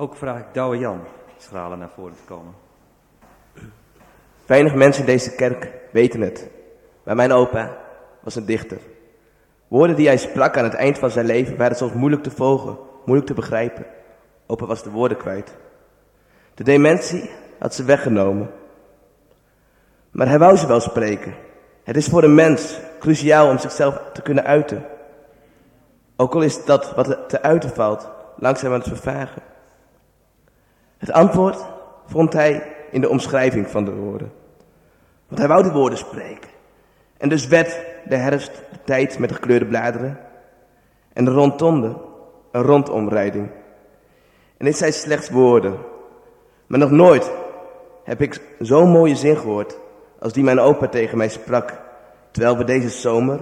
Ook vraag ik Douwe Jan Schralen naar voren te komen. Weinig mensen in deze kerk weten het, maar mijn opa was een dichter. Woorden die hij sprak aan het eind van zijn leven waren soms moeilijk te volgen, moeilijk te begrijpen. Opa was de woorden kwijt. De dementie had ze weggenomen. Maar hij wou ze wel spreken. Het is voor een mens cruciaal om zichzelf te kunnen uiten. Ook al is dat wat te uiten valt, langzaam aan het vervagen. Het antwoord vond hij in de omschrijving van de woorden. Want hij wou de woorden spreken. En dus werd de herfst de tijd met de gekleurde bladeren. En de rondtonde een rondomrijding. En dit zijn slechts woorden. Maar nog nooit heb ik zo'n mooie zin gehoord als die mijn opa tegen mij sprak. Terwijl we deze zomer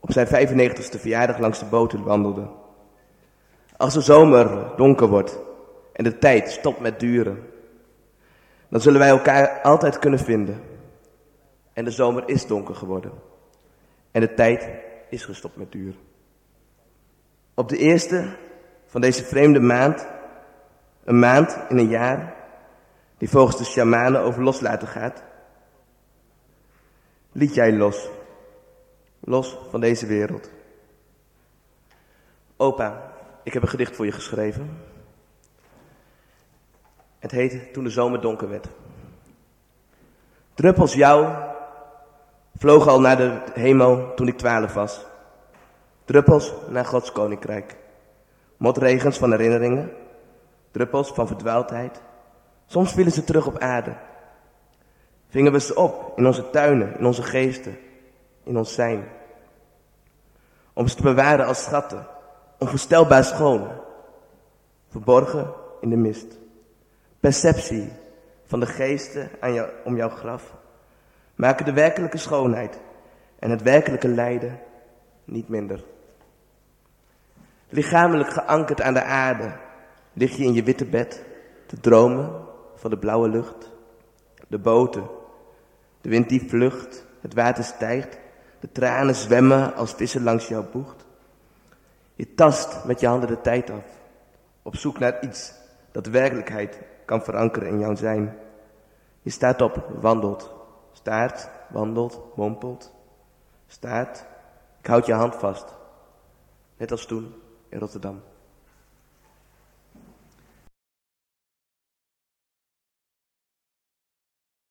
op zijn 95ste verjaardag langs de boten wandelden. Als de zomer donker wordt en de tijd stopt met duren, dan zullen wij elkaar altijd kunnen vinden. En de zomer is donker geworden. En de tijd is gestopt met duren. Op de eerste van deze vreemde maand, een maand in een jaar, die volgens de shamanen over loslaten gaat, liet jij los. Los van deze wereld. Opa, ik heb een gedicht voor je geschreven. Het heet Toen de zomer donker werd. Druppels jou vlogen al naar de hemel toen ik twaalf was. Druppels naar Gods koninkrijk. Motregens van herinneringen. Druppels van verdwaaldheid. Soms vielen ze terug op aarde. Vingen we ze op in onze tuinen, in onze geesten, in ons zijn. Om ze te bewaren als schatten, onvoorstelbaar schoon. Verborgen in de mist. Perceptie van de geesten aan om jouw graf maken de werkelijke schoonheid en het werkelijke lijden niet minder. Lichamelijk geankerd aan de aarde lig je in je witte bed te dromen van de blauwe lucht, de boten, de wind die vlucht, het water stijgt, de tranen zwemmen als vissen langs jouw boegt. Je tast met je handen de tijd af, op zoek naar iets dat werkelijkheid kan verankeren in jouw zijn. Je staat op, wandelt, staart, wandelt, mompelt, staart. Ik houd je hand vast, net als toen in Rotterdam.